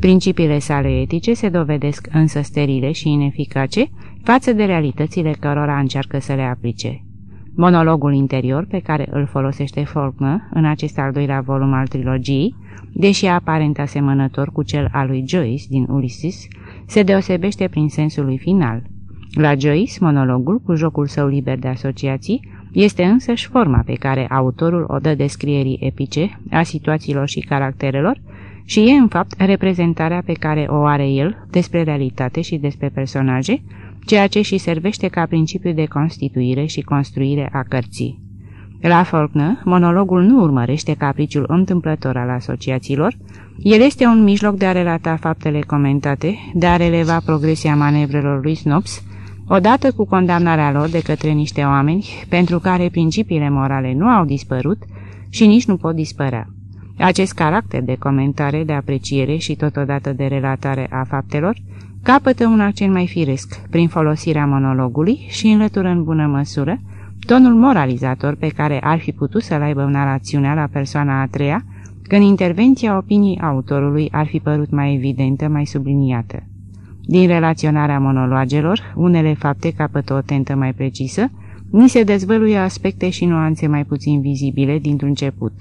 Principiile sale etice se dovedesc însă sterile și ineficace față de realitățile cărora încearcă să le aplice. Monologul interior pe care îl folosește Faulkner în acest al doilea volum al trilogiei, deși aparent asemănător cu cel al lui Joyce din Ulysses, se deosebește prin sensul lui final. La Joyce, monologul, cu jocul său liber de asociații, este însăși forma pe care autorul o dă descrierii epice a situațiilor și caracterelor și e în fapt reprezentarea pe care o are el despre realitate și despre personaje, ceea ce și servește ca principiu de constituire și construire a cărții. La Faulkner, monologul nu urmărește capriciul întâmplător al asociațiilor, el este un mijloc de a relata faptele comentate, de a releva progresia manevrelor lui Snops, odată cu condamnarea lor de către niște oameni pentru care principiile morale nu au dispărut și nici nu pot dispărea. Acest caracter de comentare, de apreciere și totodată de relatare a faptelor capătă un accent mai firesc prin folosirea monologului și înlătură în bună măsură tonul moralizator pe care ar fi putut să-l aibă narațiunea la persoana a treia, când intervenția opinii autorului ar fi părut mai evidentă, mai subliniată. Din relaționarea monologelor, unele fapte capătă o tentă mai precisă, ni se dezvăluie aspecte și nuanțe mai puțin vizibile dintr-un început.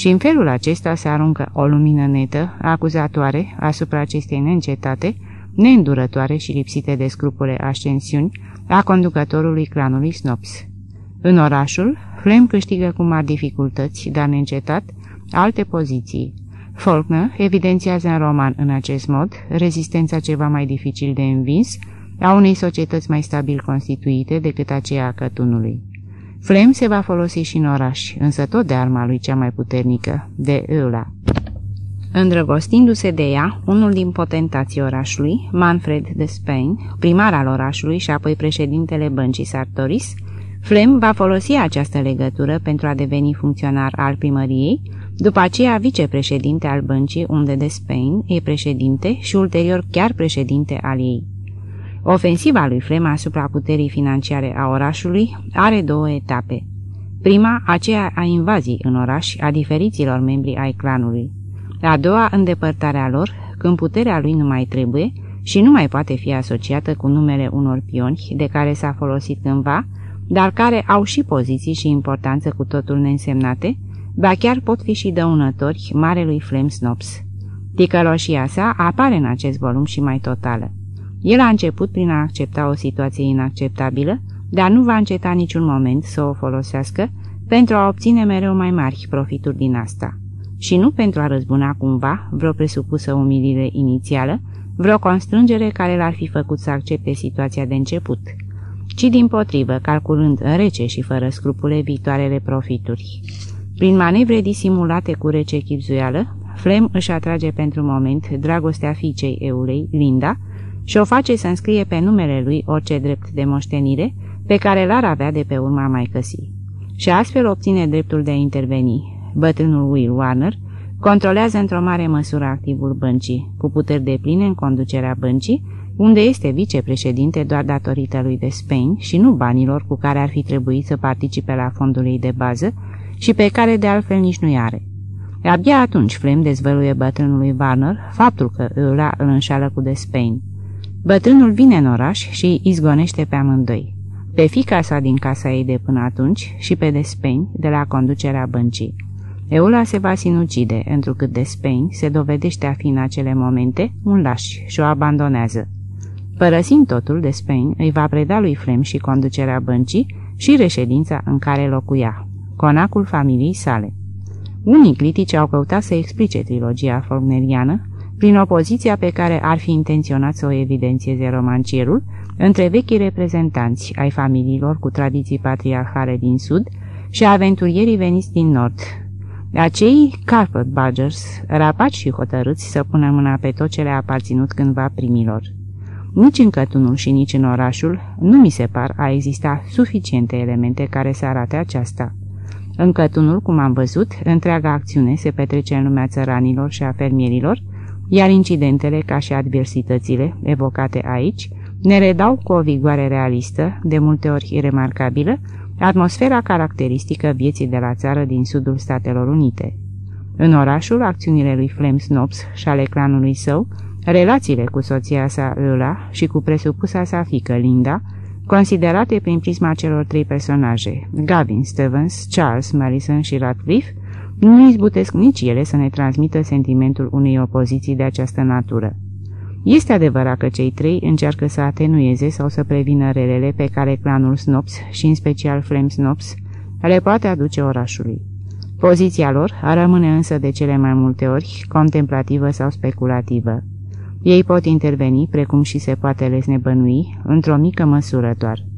Și în felul acesta se aruncă o lumină netă, acuzatoare, asupra acestei neîncetate, neîndurătoare și lipsite de scrupule ascensiuni a conducătorului clanului Snops. În orașul, Flem câștigă cu mari dificultăți, dar neîncetat, alte poziții. Faulkner evidențiază în roman în acest mod rezistența ceva mai dificil de învins a unei societăți mai stabil constituite decât aceea a cătunului. Flem se va folosi și în oraș, însă tot de arma lui cea mai puternică, de ăla. Îndrăgostindu-se de ea, unul din potentații orașului, Manfred de Spain, primar al orașului și apoi președintele băncii Sartoris, Flem va folosi această legătură pentru a deveni funcționar al primăriei, după aceea vicepreședinte al băncii unde de Spain e președinte și ulterior chiar președinte al ei. Ofensiva lui Flem asupra puterii financiare a orașului are două etape. Prima, aceea a invazii în oraș a diferiților membri ai clanului. A doua, îndepărtarea lor, când puterea lui nu mai trebuie și nu mai poate fi asociată cu numele unor pioni de care s-a folosit cândva, dar care au și poziții și importanță cu totul neînsemnate, ba chiar pot fi și dăunători marelui Flem Snops. Ticăloșia sa apare în acest volum și mai totală. El a început prin a accepta o situație inacceptabilă, dar nu va înceta niciun moment să o folosească pentru a obține mereu mai mari profituri din asta. Și nu pentru a răzbuna cumva vreo presupusă umilire inițială, vreo constrângere care l-ar fi făcut să accepte situația de început, ci din potrivă, calculând rece și fără scrupule viitoarele profituri. Prin manevre disimulate cu rece chipzuială, Flem își atrage pentru moment dragostea fiicei Eulei, Linda, și o face să înscrie pe numele lui orice drept de moștenire pe care l-ar avea de pe urma mai căsii. Și astfel obține dreptul de a interveni. Bătrânul Will Warner controlează într-o mare măsură activul băncii, cu puteri de pline în conducerea băncii, unde este vicepreședinte doar datorită lui de Spain și nu banilor cu care ar fi trebuit să participe la fondul ei de bază și pe care de altfel nici nu are. Abia atunci Flem dezvăluie bătrânului Warner faptul că ăla îl înșală cu de Spain. Bătrânul vine în oraș și izgonește pe amândoi. Pe fica sa din casa ei de până atunci și pe Despain de la conducerea băncii. Eula se va sinucide, întrucât Despain se dovedește a fi în acele momente un laș și o abandonează. Părăsind totul, Despain îi va preda lui Flem și conducerea băncii și reședința în care locuia, conacul familiei sale. Unii critici au căutat să explice trilogia forneriană prin opoziția pe care ar fi intenționat să o evidențieze romancierul între vechii reprezentanți ai familiilor cu tradiții patriarhale din sud și aventurierii veniți din nord. Acei carpet badgers, rapaci și hotărâți să pună mâna pe tot ce le-a aparținut cândva primilor. Nici în cătunul și nici în orașul nu mi se par a exista suficiente elemente care să arate aceasta. În cătunul, cum am văzut, întreaga acțiune se petrece în lumea țăranilor și a fermierilor, iar incidentele, ca și adversitățile evocate aici, ne redau cu o vigoare realistă, de multe ori remarcabilă, atmosfera caracteristică vieții de la țară din sudul Statelor Unite. În orașul, acțiunile lui Flem Snops și ale clanului său, relațiile cu soția sa Eula și cu presupusa sa fică Linda, considerate prin prisma celor trei personaje, Gavin Stevens, Charles Madison și Radcliffe, nu izbutesc nici ele să ne transmită sentimentul unei opoziții de această natură. Este adevărat că cei trei încearcă să atenueze sau să prevină relele pe care clanul Snops și în special Flem Snops le poate aduce orașului. Poziția lor rămâne însă de cele mai multe ori contemplativă sau speculativă. Ei pot interveni, precum și se poate lesne bănui, într-o mică măsură doar.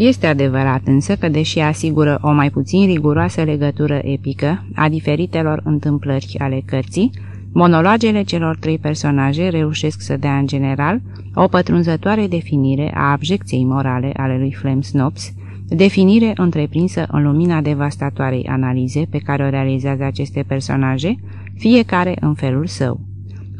Este adevărat însă că, deși asigură o mai puțin riguroasă legătură epică a diferitelor întâmplări ale cărții, monologele celor trei personaje reușesc să dea în general o pătrunzătoare definire a abjecției morale ale lui Flem Snops, definire întreprinsă în lumina devastatoarei analize pe care o realizează aceste personaje, fiecare în felul său.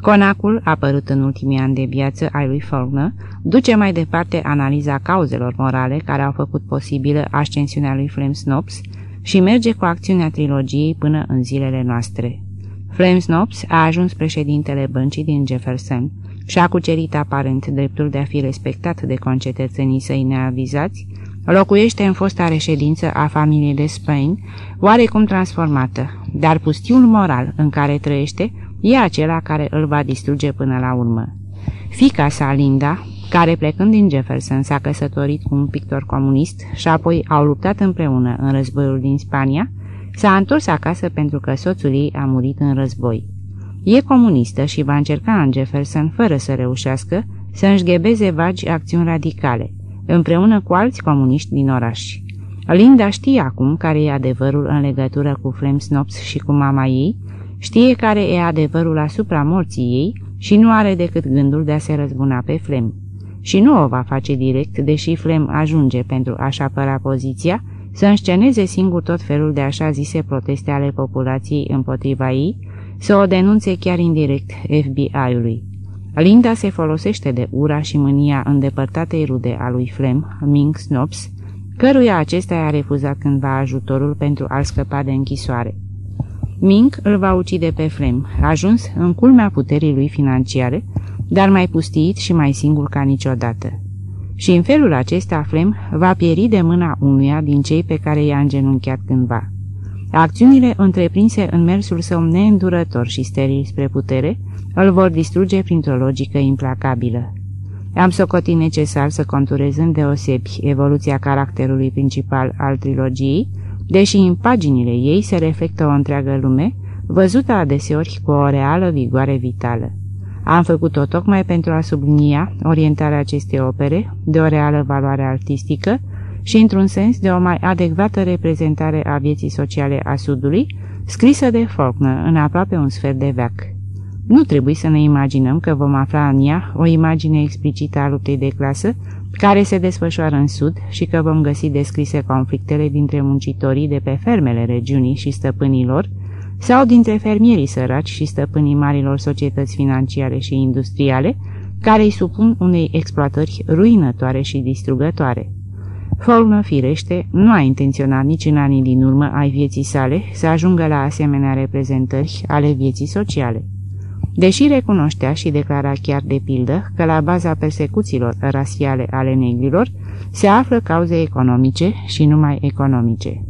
Conacul, apărut în ultimii ani de viață ai lui Faulkner, duce mai departe analiza cauzelor morale care au făcut posibilă ascensiunea lui Flem Snops și merge cu acțiunea trilogiei până în zilele noastre. Flem Snops a ajuns președintele băncii din Jefferson și a cucerit aparent dreptul de a fi respectat de concetățenii săi neavizați, locuiește în fosta reședință a familiei de Spain, oarecum transformată, dar pustiul moral în care trăiește e acela care îl va distruge până la urmă. Fica sa, Linda, care plecând din Jefferson s-a căsătorit cu un pictor comunist și apoi au luptat împreună în războiul din Spania, s-a întors acasă pentru că soțul ei a murit în război. E comunistă și va încerca în Jefferson, fără să reușească, să înșghebeze vagi acțiuni radicale, împreună cu alți comuniști din oraș. Linda știe acum care e adevărul în legătură cu Flem Snops și cu mama ei, Știe care e adevărul asupra morții ei și nu are decât gândul de a se răzbuna pe Flem. Și nu o va face direct, deși Flem ajunge pentru a-și apăra poziția, să însceneze singur tot felul de așa zise proteste ale populației împotriva ei, să o denunțe chiar indirect FBI-ului. Linda se folosește de ura și mânia îndepărtatei rude a lui Flem, Ming Snops, căruia acesta i-a refuzat cândva ajutorul pentru a-l scăpa de închisoare. Mink îl va ucide pe Flem, ajuns în culmea puterii lui financiare, dar mai pustiit și mai singur ca niciodată. Și în felul acesta Flem va pieri de mâna unuia din cei pe care i-a îngenunchiat cândva. Acțiunile întreprinse în mersul său neîndurător și steril spre putere îl vor distruge printr-o logică implacabilă. Am socotit necesar să conturez deosebi evoluția caracterului principal al trilogiei, deși în paginile ei se reflectă o întreagă lume, văzută adeseori cu o reală vigoare vitală. Am făcut-o tocmai pentru a sublinia orientarea acestei opere de o reală valoare artistică și, într-un sens, de o mai adecvată reprezentare a vieții sociale a Sudului, scrisă de Faulkner în aproape un sfert de veac. Nu trebuie să ne imaginăm că vom afla în ea o imagine explicită a luptei de clasă, care se desfășoară în sud și că vom găsi descrise conflictele dintre muncitorii de pe fermele regiunii și stăpânilor sau dintre fermierii săraci și stăpânii marilor societăți financiare și industriale, care îi supun unei exploatări ruinătoare și distrugătoare. Faulkner, firește, nu a intenționat nici în anii din urmă ai vieții sale să ajungă la asemenea reprezentări ale vieții sociale. Deși recunoștea și declara chiar de pildă că la baza persecuțiilor rasiale ale negrilor se află cauze economice și numai economice.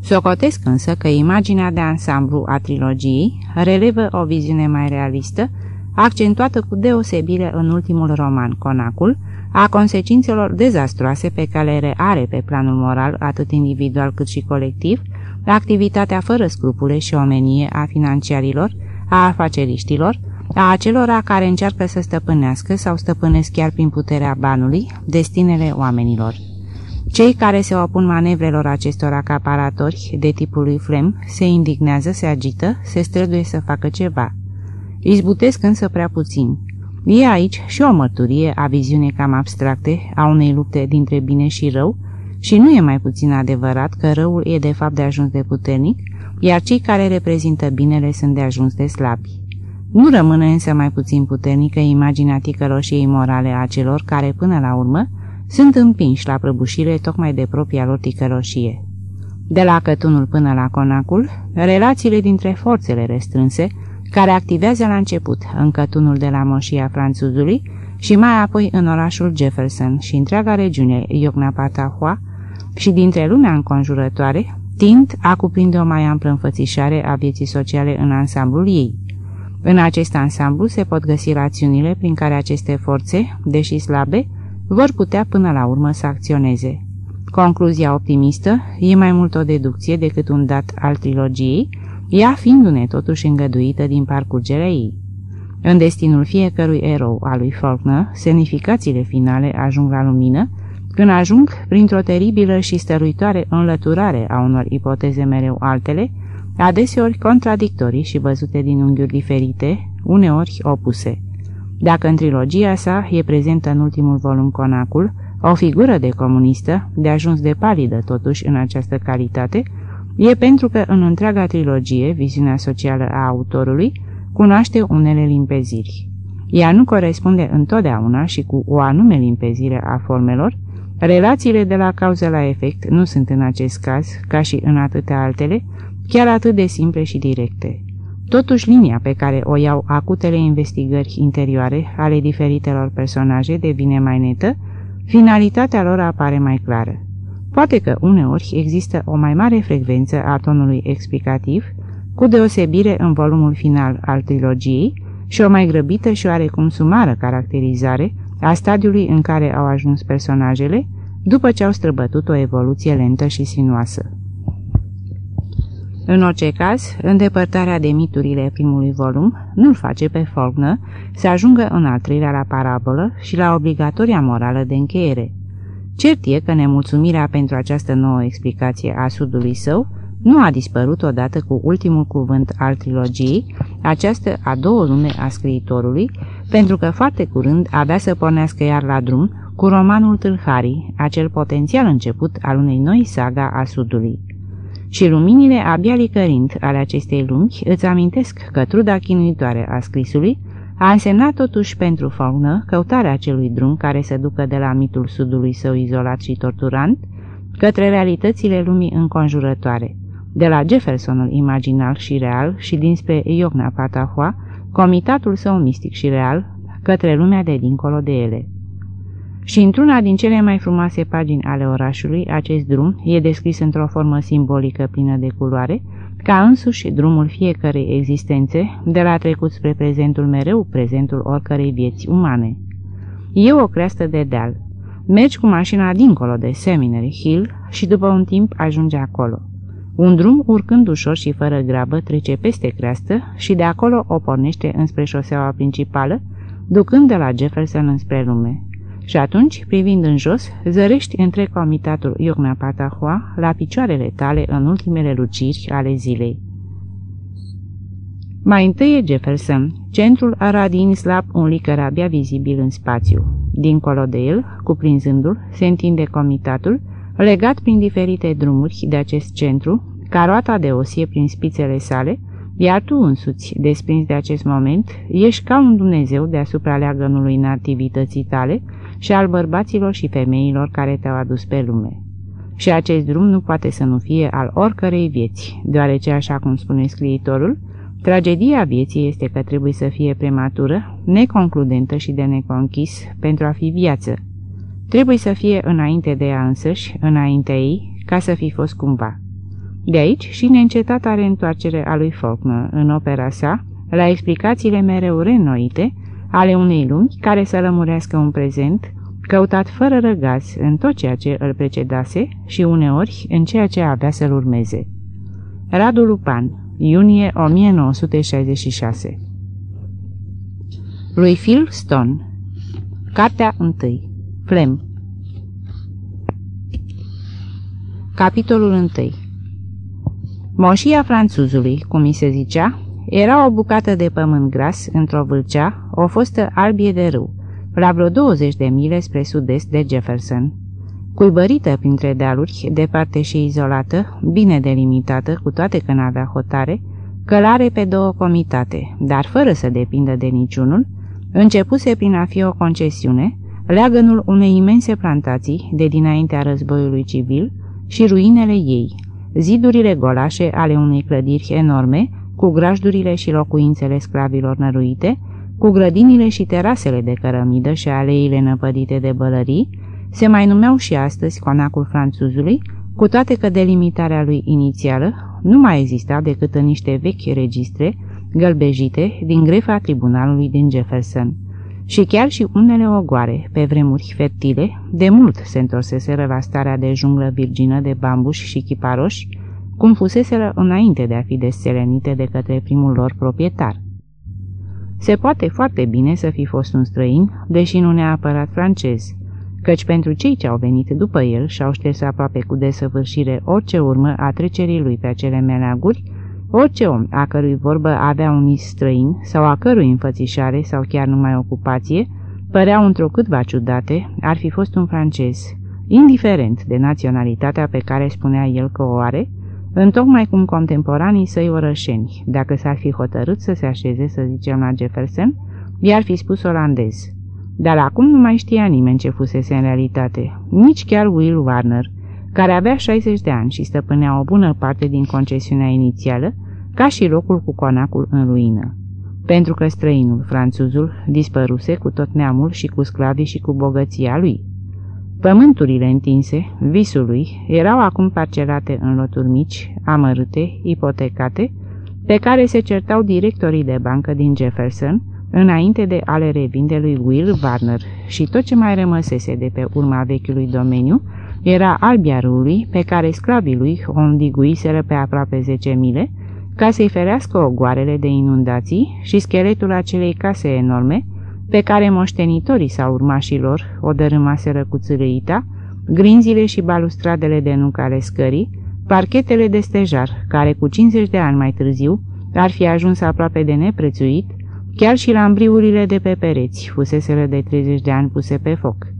Socotesc însă că imaginea de ansamblu a trilogiei relevă o viziune mai realistă, accentuată cu deosebire în ultimul roman, Conacul, a consecințelor dezastroase pe care le are pe planul moral atât individual cât și colectiv, activitatea fără scrupule și omenie a financiarilor, a afaceriștilor, a acelora care încearcă să stăpânească sau stăpânesc chiar prin puterea banului destinele oamenilor. Cei care se opun manevrelor acestor acaparatori de tipul lui Flem se indignează, se agită, se străduie să facă ceva. Izbutesc însă prea puțin. E aici și o mărturie a viziunii cam abstracte a unei lupte dintre bine și rău și nu e mai puțin adevărat că răul e de fapt de ajuns de puternic, iar cei care reprezintă binele sunt de ajuns de slabi. Nu rămâne însă mai puțin puternică imaginea ticăloșiei morale a celor care, până la urmă, sunt împinși la prăbușire tocmai de propria lor ticăloșie. De la Cătunul până la Conacul, relațiile dintre forțele restrânse, care activează la început în Cătunul de la Moșia Franțuzului și mai apoi în orașul Jefferson și întreaga regiune Iocnapatahua și dintre lumea înconjurătoare, tind a cuprinde o mai amplă înfățișare a vieții sociale în ansamblul ei. În acest ansamblu se pot găsi rațiunile prin care aceste forțe, deși slabe, vor putea până la urmă să acționeze. Concluzia optimistă e mai mult o deducție decât un dat al trilogiei, ea fiindu-ne totuși îngăduită din parcurgerea ei. În destinul fiecărui erou al lui Faulkner, semnificațiile finale ajung la lumină, când ajung printr-o teribilă și stăruitoare înlăturare a unor ipoteze mereu altele, adeseori contradictorii și văzute din unghiuri diferite, uneori opuse. Dacă în trilogia sa e prezentă în ultimul volum Conacul, o figură de comunistă, de ajuns de palidă totuși în această calitate, e pentru că în întreaga trilogie, viziunea socială a autorului, cunoaște unele limpeziri. Ea nu corespunde întotdeauna și cu o anume limpezire a formelor, relațiile de la cauză la efect nu sunt în acest caz, ca și în atâtea altele, chiar atât de simple și directe. Totuși, linia pe care o iau acutele investigări interioare ale diferitelor personaje devine mai netă, finalitatea lor apare mai clară. Poate că uneori există o mai mare frecvență a tonului explicativ, cu deosebire în volumul final al trilogiei, și o mai grăbită și oarecum sumară caracterizare a stadiului în care au ajuns personajele, după ce au străbătut o evoluție lentă și sinuoasă. În orice caz, îndepărtarea de miturile primului volum nu-l face pe Faulkner să ajungă în al treilea la parabolă și la obligatoria morală de încheiere. Cert e că nemulțumirea pentru această nouă explicație a sudului său nu a dispărut odată cu ultimul cuvânt al trilogiei, această a două lume a scriitorului, pentru că foarte curând avea să pornească iar la drum cu romanul Tâlharii, acel potențial început al unei noi saga a Sudului. Și luminile abia licărind ale acestei lumi îți amintesc că truda chinuitoare a scrisului a însemnat totuși pentru faună căutarea acelui drum care se ducă de la mitul sudului său izolat și torturant către realitățile lumii înconjurătoare, de la Jeffersonul imaginal și real și dinspre Iogna Patahua, comitatul său mistic și real, către lumea de dincolo de ele. Și într-una din cele mai frumoase pagini ale orașului, acest drum e descris într-o formă simbolică plină de culoare, ca însuși drumul fiecărei existențe, de la trecut spre prezentul mereu, prezentul oricărei vieți umane. E o creastă de deal. Mergi cu mașina dincolo de Seminary Hill și după un timp ajungi acolo. Un drum, urcând ușor și fără grabă, trece peste creastă și de acolo o pornește înspre șoseaua principală, ducând de la Jefferson înspre lume. Și atunci, privind în jos, zărești între comitatul Iogna Patahua la picioarele tale în ultimele luciri ale zilei. Mai întâi e Jefferson, centrul aradin slab un licăr abia vizibil în spațiu. Dincolo de el, cuprinzându-l, se întinde comitatul, legat prin diferite drumuri de acest centru, ca roata de osie prin spițele sale, iar tu însuți, desprins de acest moment, ești ca un Dumnezeu deasupra leagănului nativității tale și al bărbaților și femeilor care te-au adus pe lume. Și acest drum nu poate să nu fie al oricărei vieți, deoarece, așa cum spune scriitorul, tragedia vieții este că trebuie să fie prematură, neconcludentă și de neconchis pentru a fi viață. Trebuie să fie înainte de ea însăși, înaintea ei, ca să fi fost cumva. De aici și neîncetata reîntoarcere a lui Faulkner în opera sa, la explicațiile mereu renoite ale unei lumi care să lămurească un prezent, căutat fără răgaz în tot ceea ce îl precedase și uneori în ceea ce avea să-l urmeze. Radu Lupan, iunie 1966 Lui Phil Stone Cartea 1 Flem Capitolul 1 Moșia franțuzului, cum mi se zicea, era o bucată de pământ gras într-o vâlcea, o fostă albie de râu, la vreo 20 de mile spre sud-est de Jefferson. Cuibărită printre dealuri, departe și izolată, bine delimitată, cu toate că n-avea hotare, călare pe două comitate, dar fără să depindă de niciunul, începuse prin a fi o concesiune, leagănul unei imense plantații de dinaintea războiului civil și ruinele ei, zidurile golașe ale unei clădiri enorme, cu grajdurile și locuințele sclavilor năruite, cu grădinile și terasele de cărămidă și aleile năpădite de bălării, se mai numeau și astăzi conacul franțuzului, cu toate că delimitarea lui inițială nu mai exista decât în niște vechi registre gălbejite din grefa tribunalului din Jefferson. Și chiar și unele ogoare, pe vremuri fertile, de mult se întorseseră la starea de junglă virgină de bambuși și chiparoși, cum fuseseră înainte de a fi deselenite de către primul lor proprietar. Se poate foarte bine să fi fost un străin, deși nu neapărat francez, căci pentru cei ce au venit după el și au șters aproape cu desăvârșire orice urmă a trecerii lui pe acele meleaguri, orice om a cărui vorbă avea un is străin sau a cărui înfățișare sau chiar numai ocupație, păreau într-o ciudate, ar fi fost un francez, indiferent de naționalitatea pe care spunea el că o are, întocmai cum contemporanii săi orășeni, dacă s-ar fi hotărât să se așeze, să zicem, la Jefferson, i-ar fi spus olandez. Dar acum nu mai știa nimeni ce fusese în realitate, nici chiar Will Warner, care avea 60 de ani și stăpânea o bună parte din concesiunea inițială, ca și locul cu conacul în ruină. Pentru că străinul, franțuzul, dispăruse cu tot neamul și cu sclavii și cu bogăția lui. Pământurile întinse, visului, erau acum parcelate în loturi mici, amărâte, ipotecate, pe care se certau directorii de bancă din Jefferson, înainte de a le revinde lui Will Warner și tot ce mai rămăsese de pe urma vechiului domeniu era albia râului pe care sclavii lui o îndiguiseră pe aproape 10 mile ca să-i ferească ogoarele de inundații și scheletul acelei case enorme pe care moștenitorii sau urmașilor o dărâmaseră cu țârâita, grinzile și balustradele de nuc ale scării, parchetele de stejar, care cu 50 de ani mai târziu ar fi ajuns aproape de neprețuit, chiar și lambriurile de pe pereți fuseseră de 30 de ani puse pe foc.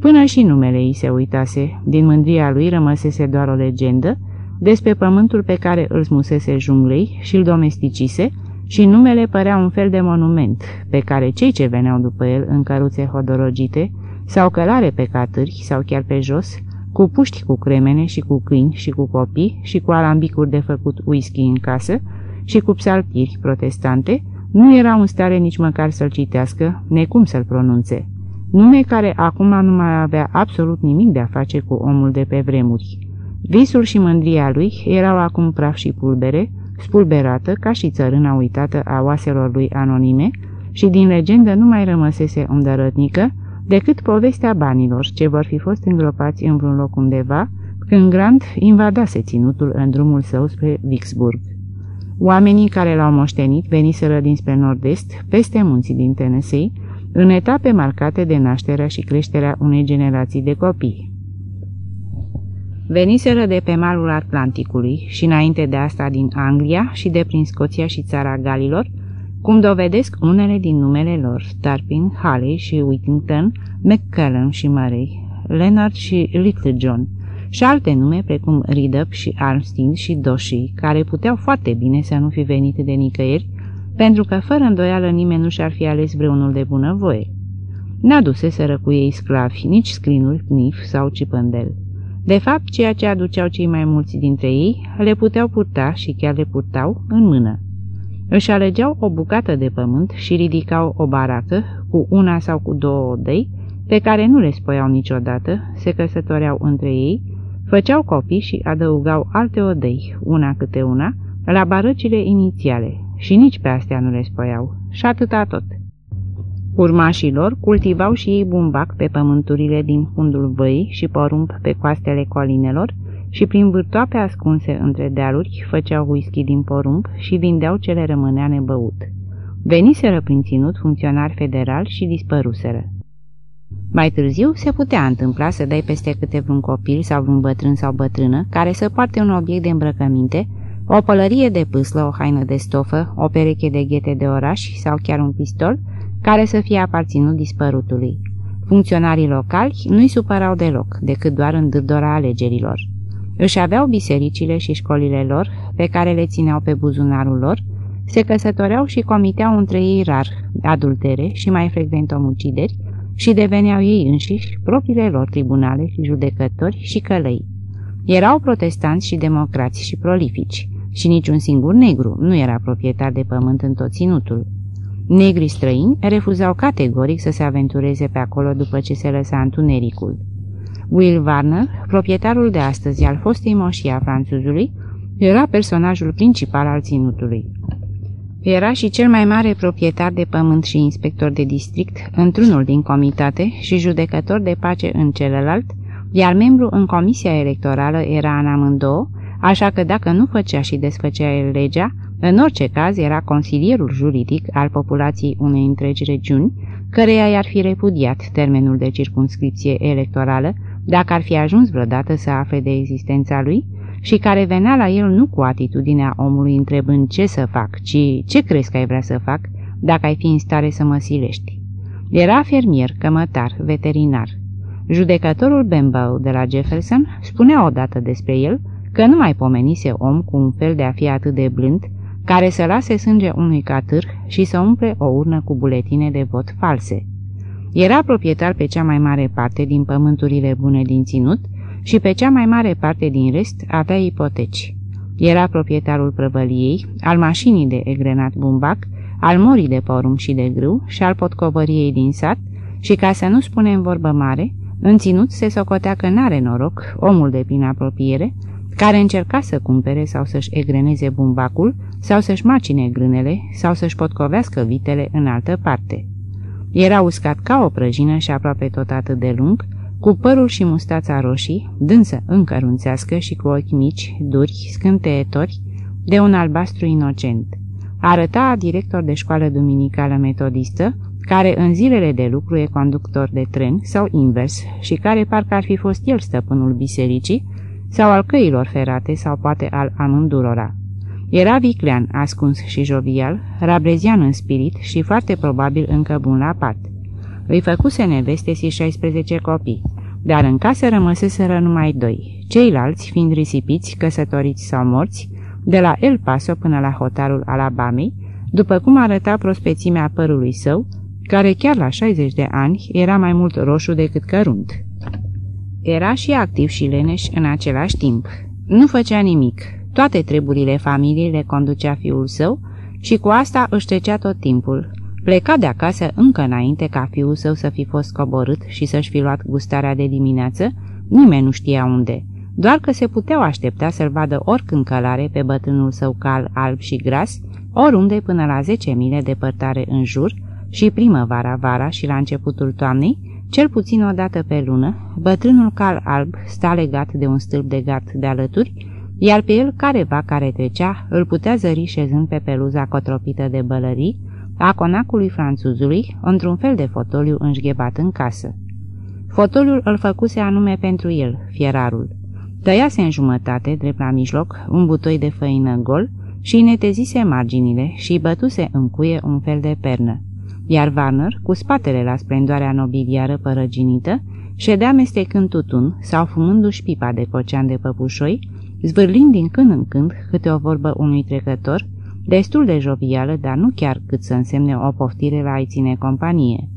Până și numele ei se uitase, din mândria lui rămăsese doar o legendă, despre pământul pe care îl smusese junglei și îl domesticise, și numele părea un fel de monument, pe care cei ce veneau după el în căruțe hodorogite, sau călare pe catâri sau chiar pe jos, cu puști cu cremene și cu câini și cu copii și cu alambicuri de făcut whisky în casă și cu psaltiri protestante, nu erau în stare nici măcar să-l citească, necum să-l pronunțe. Nume care acum nu mai avea absolut nimic de a face cu omul de pe vremuri. Visul și mândria lui erau acum praf și pulbere, spulberată ca și țărâna uitată a oaselor lui anonime și din legendă nu mai rămăsese îndărătnică decât povestea banilor ce vor fi fost îngropați în vreun loc undeva când Grant invadase ținutul în drumul său spre Vicksburg. Oamenii care l-au moștenit veniseră dinspre nord-est, peste munții din Tennessee, în etape marcate de nașterea și creșterea unei generații de copii. Veniseră de pe malul Atlanticului și înainte de asta din Anglia și de prin Scoția și țara Galilor, cum dovedesc unele din numele lor, Tarpin, Halley și Whittington, McCallum și Murray, Leonard și Little John, și alte nume precum Ridup și Armstead și Doshi, care puteau foarte bine să nu fi venit de nicăieri, pentru că fără îndoială nimeni nu și-ar fi ales vreunul de bunăvoie. N-aduseseră cu ei sclavi, nici scrinuri, pnif sau cipândel. De fapt, ceea ce aduceau cei mai mulți dintre ei, le puteau purta și chiar le purtau în mână. Își alegeau o bucată de pământ și ridicau o baracă cu una sau cu două odăi, pe care nu le spoiau niciodată, se căsătoreau între ei, făceau copii și adăugau alte odăi, una câte una, la barăcile inițiale și nici pe astea nu le spoiau, și atâta tot. Urmașii lor cultivau și ei bumbac pe pământurile din fundul văii și porumb pe coastele colinelor și prin vârtoape ascunse între dealuri făceau whisky din porumb și vindeau ce le rămânea nebăut. Veniseră prin ținut funcționari federali și dispăruseră. Mai târziu se putea întâmpla să dai peste câte vreun copil sau vreun bătrân sau bătrână care să poarte un obiect de îmbrăcăminte, o pălărie de pâslă, o haină de stofă, o pereche de ghete de oraș sau chiar un pistol, care să fie aparținut dispărutului. Funcționarii locali nu-i supărau deloc, decât doar în dârdora alegerilor. Își aveau bisericile și școlile lor, pe care le țineau pe buzunarul lor, se căsătoreau și comiteau între ei rar adultere și mai frecvent omucideri și deveneau ei înșiși propriile lor tribunale și judecători și călăi. Erau protestanți și democrați și prolifici și niciun singur negru nu era proprietar de pământ în tot ținutul. Negrii străini refuzau categoric să se aventureze pe acolo după ce se lăsa întunericul. Will Warner, proprietarul de astăzi al fostei moșii a franțuzului, era personajul principal al ținutului. Era și cel mai mare proprietar de pământ și inspector de district într-unul din comitate și judecător de pace în celălalt, iar membru în comisia electorală era în amândouă, așa că dacă nu făcea și desfăcea el legea, în orice caz era consilierul juridic al populației unei întregi regiuni, căreia i-ar fi repudiat termenul de circunscripție electorală, dacă ar fi ajuns vreodată să afle de existența lui, și care venea la el nu cu atitudinea omului întrebând ce să fac, ci ce crezi că ai vrea să fac dacă ai fi în stare să mă silești. Era fermier, cămătar, veterinar. Judecătorul Benbow de la Jefferson spunea odată despre el că nu mai pomenise om cu un fel de a fi atât de blând, care să lase sânge unui catâr și să umple o urnă cu buletine de vot false. Era proprietar pe cea mai mare parte din pământurile bune din ținut și pe cea mai mare parte din rest avea ipoteci. Era proprietarul prăvăliei, al mașinii de egrenat bumbac, al morii de porum și de grâu și al potcovăriei din sat și, ca să nu spunem vorbă mare, în ținut se socotea că n-are noroc, omul de prin apropiere, care încerca să cumpere sau să-și egreneze bumbacul, sau să-și macine grânele, sau să-și potcovească vitele în altă parte. Era uscat ca o prăjină și aproape tot atât de lung, cu părul și mustața roșii, dânsă încă runțească și cu ochi mici, duri, scânteietori, de un albastru inocent. Arăta director de școală duminicală metodistă, care în zilele de lucru e conductor de tren sau invers și care parcă ar fi fost el stăpânul bisericii sau al căilor ferate sau poate al amândurora. Era viclean, ascuns și jovial, rabrezian în spirit și foarte probabil încă bun la pat. Îi făcuse neveste și 16 copii, dar în casă rămăseseră numai doi, ceilalți fiind risipiți, căsătoriți sau morți, de la El Paso până la hotarul Alabamei, după cum arăta prospețimea părului său, care chiar la 60 de ani era mai mult roșu decât cărunt. Era și activ și leneș în același timp. Nu făcea nimic, toate treburile familiei le conducea fiul său și cu asta își trecea tot timpul, Pleca de acasă încă înainte ca fiul său să fi fost coborât și să-și fi luat gustarea de dimineață, nimeni nu știa unde, doar că se puteau aștepta să-l vadă oricând călare pe bătrânul său cal, alb și gras, oriunde până la 10 mile departare în jur și primăvara, vara și la începutul toamnei, cel puțin o dată pe lună, bătrânul cal alb sta legat de un stâlp de gard de alături, iar pe el careva care trecea îl putea zări șezând pe peluza cotropită de bălării, a conacului franțuzului, într-un fel de fotoliu înșghebat în casă. Fotoliul îl făcuse anume pentru el, fierarul. Tăiase în jumătate, drept la mijloc, un butoi de făină gol și netezise marginile și bătuse în cuie un fel de pernă. Iar Warner, cu spatele la splendoarea nobiliară părăginită, ședea mestecând tutun sau fumându-și pipa de cocean de păpușoi, zvârlind din când în când câte o vorbă unui trecător, destul de jovială, dar nu chiar cât să însemne o poftire la a-i ține companie.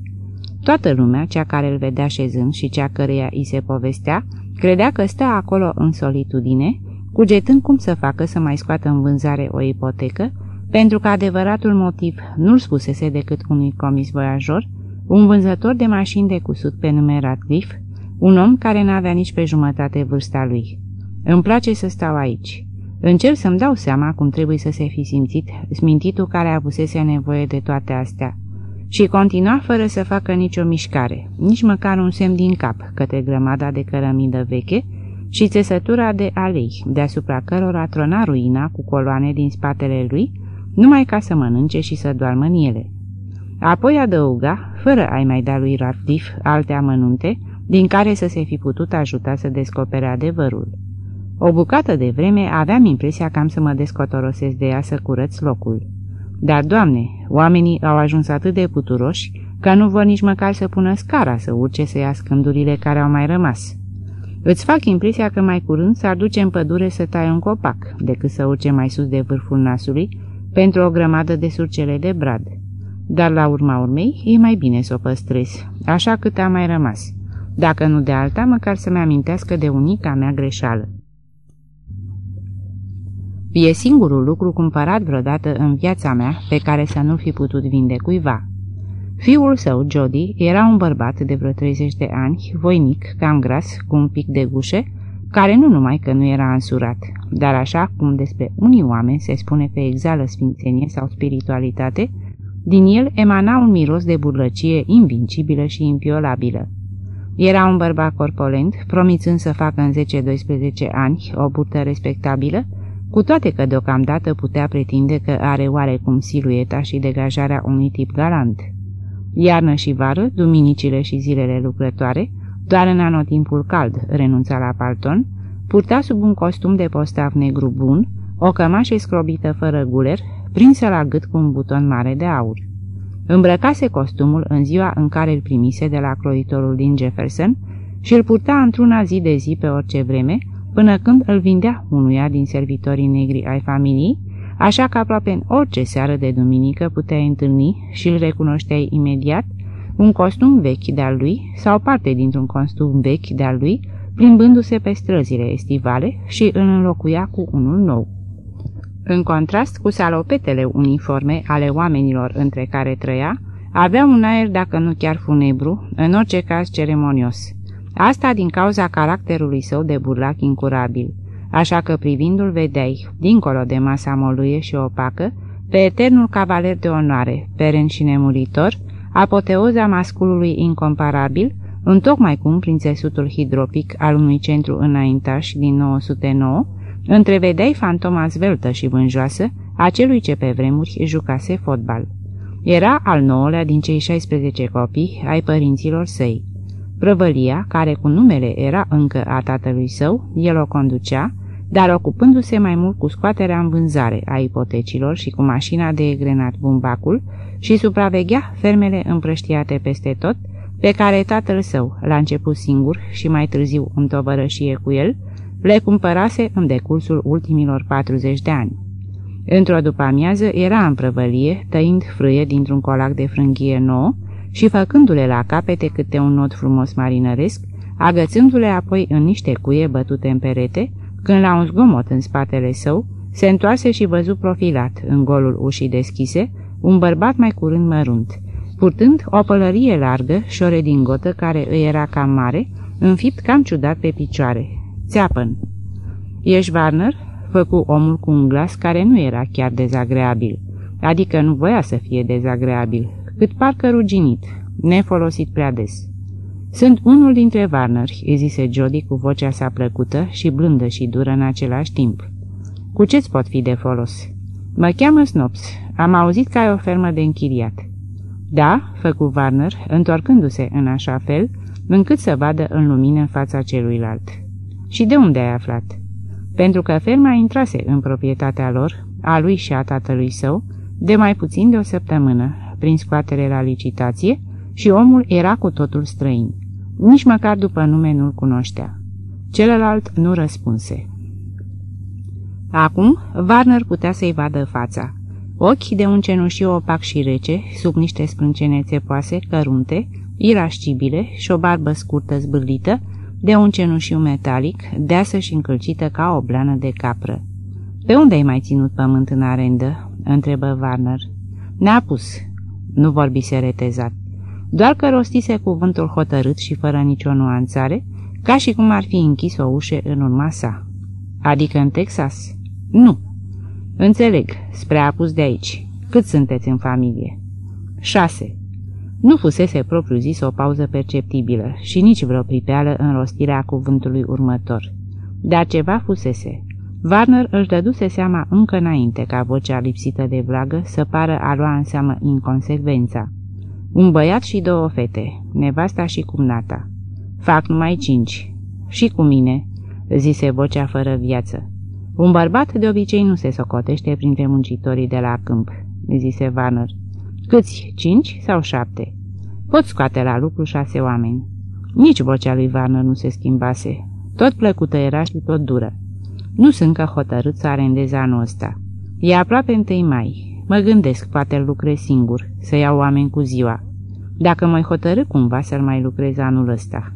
Toată lumea, cea care îl vedea șezând și cea căreia îi se povestea, credea că stă acolo în solitudine, cugetând cum să facă să mai scoată în vânzare o ipotecă, pentru că adevăratul motiv nu-l spusese decât unui comis voiajor, un vânzător de mașini de cusut pe nume Radcliffe, un om care n-avea nici pe jumătate vârsta lui. Îmi place să stau aici. Încerc să-mi dau seama cum trebuie să se fi simțit smintitul care avusese nevoie de toate astea. Și continua fără să facă nicio mișcare, nici măcar un semn din cap către grămada de cărămidă veche și țesătura de alei, deasupra cărora trona ruina cu coloane din spatele lui, numai ca să mănânce și să doarmă în ele. Apoi adăuga, fără a-i mai da lui Radcliffe alte amănunte, din care să se fi putut ajuta să descopere adevărul. O bucată de vreme aveam impresia că am să mă descotorosesc de ea să curăț locul. Dar, doamne, oamenii au ajuns atât de puturoși că nu vor nici măcar să pună scara să urce să ia scândurile care au mai rămas. Îți fac impresia că mai curând s-ar duce în pădure să tai un copac, decât să urce mai sus de vârful nasului, pentru o grămadă de surcele de brad. Dar la urma urmei e mai bine să o păstrezi, așa cât a mai rămas. Dacă nu de alta, măcar să-mi amintească de unica mea greșeală. E singurul lucru cumpărat vreodată în viața mea pe care să nu-l fi putut vinde cuiva. Fiul său, Jody, era un bărbat de vreo 30 de ani, voinic, cam gras, cu un pic de gușe, care nu numai că nu era însurat, dar așa cum despre unii oameni se spune că exală sfințenie sau spiritualitate, din el emana un miros de burlăcie invincibilă și impiolabilă. Era un bărbat corpolent, promițând să facă în 10-12 ani o burtă respectabilă, cu toate că deocamdată putea pretinde că are oarecum silueta și degajarea unui tip galant. Iarnă și vară, duminicile și zilele lucrătoare, doar în anotimpul cald renunța la palton, purta sub un costum de postav negru bun, o cămașă scrobită fără guler, prinsă la gât cu un buton mare de aur. Îmbrăcase costumul în ziua în care îl primise de la croitorul din Jefferson și îl purta într-una zi de zi pe orice vreme, până când îl vindea unuia din servitorii negri ai familiei, așa că aproape în orice seară de duminică puteai întâlni și îl recunoșteai imediat un costum vechi de-al lui sau parte dintr-un costum vechi de-al lui, plimbându-se pe străzile estivale și îl înlocuia cu unul nou. În contrast cu salopetele uniforme ale oamenilor între care trăia, avea un aer, dacă nu chiar funebru, în orice caz ceremonios. Asta din cauza caracterului său de burlac incurabil, așa că privindu-l vedeai, dincolo de masa moluie și opacă, pe eternul cavaler de onoare, peren și nemuritor, apoteoza masculului incomparabil, întocmai cum prin țesutul hidropic al unui centru înaintaș din 909, întrevedeai fantoma zveltă și vânjoasă a celui ce pe vremuri jucase fotbal. Era al nouălea din cei 16 copii ai părinților săi. Prăvălia, care cu numele era încă a tatălui său, el o conducea, dar ocupându-se mai mult cu scoaterea în vânzare a ipotecilor și cu mașina de egrenat bumbacul și supraveghea fermele împrăștiate peste tot, pe care tatăl său, la început singur și mai târziu în tovărășie cu el, le cumpărase în decursul ultimilor 40 de ani. Într-o după-amiază era în prăvălie, tăind frâie dintr-un colac de frânghie nouă și făcându-le la capete câte un not frumos marinăresc, agățându-le apoi în niște cuie bătute în perete, când la un zgomot în spatele său, se întoarse și văzu profilat, în golul ușii deschise, un bărbat mai curând mărunt, purtând o pălărie largă și o redingotă care îi era cam mare, înfipt cam ciudat pe picioare. Țeapăn! Ești Warner?" făcu omul cu un glas care nu era chiar dezagreabil, adică nu voia să fie dezagreabil, cât parcă ruginit, nefolosit prea des. Sunt unul dintre Warneri, îi zise Jody cu vocea sa plăcută și blândă și dură în același timp. Cu ce-ți pot fi de folos? Mă cheamă Snops. Am auzit că ai o fermă de închiriat. Da, făcu Warner, întorcându-se în așa fel, încât să vadă în lumină în fața celuilalt. Și de unde ai aflat? Pentru că ferma intrase în proprietatea lor, a lui și a tatălui său, de mai puțin de o săptămână, prin scoatere la licitație, și omul era cu totul străin. Nici măcar după nume nu-l cunoștea. Celălalt nu răspunse. Acum, Warner putea să-i vadă fața. Ochi de un cenușiu opac și rece, sub niște sprâncene țepoase, cărunte, irascibile și o barbă scurtă zbârlită, de un cenușiu metalic, deasă și încălcită ca o blană de capră. Pe unde ai mai ținut pământ în arendă?" întrebă Warner. Ne-a pus." Nu vorbise retezat doar că rostise cuvântul hotărât și fără nicio nuanțare, ca și cum ar fi închis o ușă în urma sa. Adică în Texas? Nu. Înțeleg, spre apus de aici. Cât sunteți în familie? Șase. Nu fusese propriu zis o pauză perceptibilă și nici vreo pripeală în rostirea cuvântului următor. Dar ceva fusese. Warner își dăduse seama încă înainte ca vocea lipsită de vlagă să pară a lua în seamă inconsecvența. Un băiat și două fete, nevasta și cumnata. Fac numai cinci. Și cu mine, zise vocea fără viață. Un bărbat de obicei nu se socotește printre muncitorii de la câmp, zise Vanner. Câți, cinci sau șapte? Pot scoate la lucru șase oameni. Nici vocea lui Vanner nu se schimbase. Tot plăcută era și tot dură. Nu sunt încă hotărât să arendez anul ăsta. E aproape întâi mai. Mă gândesc, poate îl lucrez singur, să iau oameni cu ziua. Dacă mai hotărâ cumva să-l mai lucrez anul ăsta.